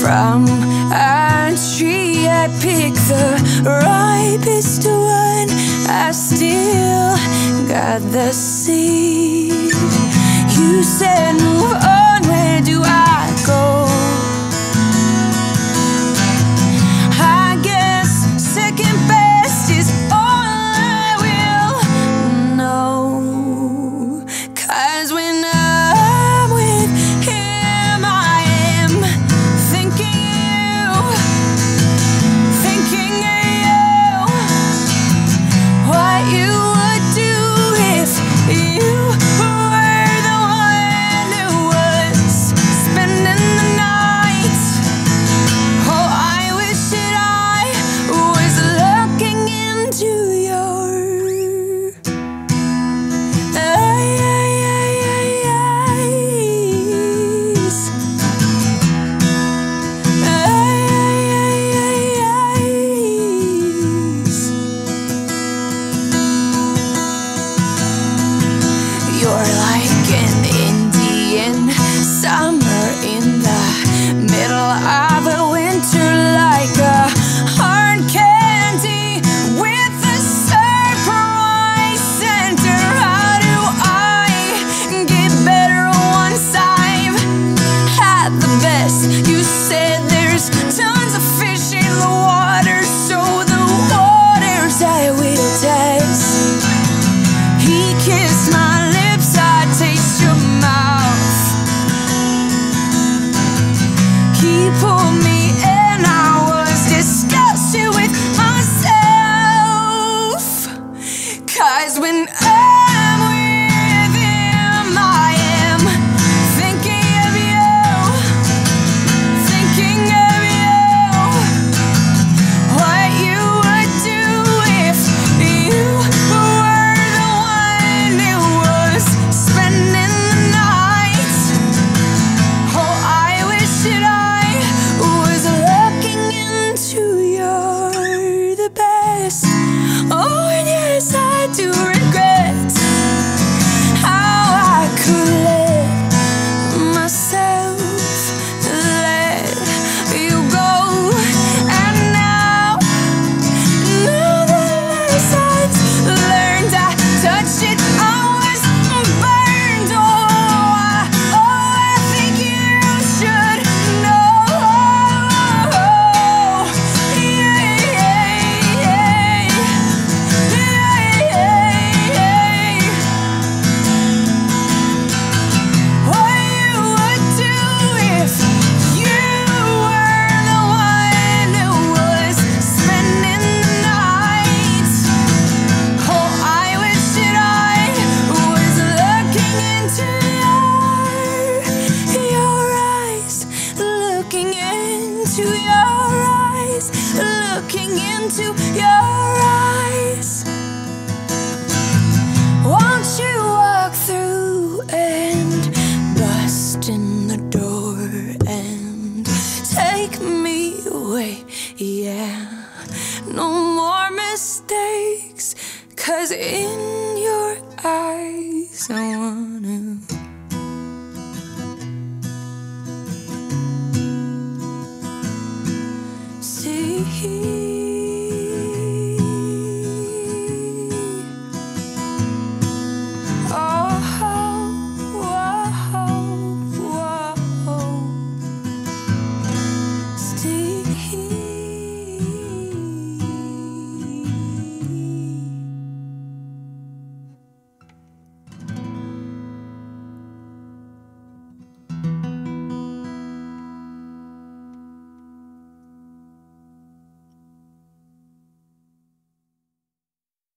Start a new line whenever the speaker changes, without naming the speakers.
from a tree I pick the ripest one. I still got the seed. You said move on looking into your eyes. Won't you walk through and bust in the door and take me away? Yeah, no more mistakes, cause in your eyes I wanna. here.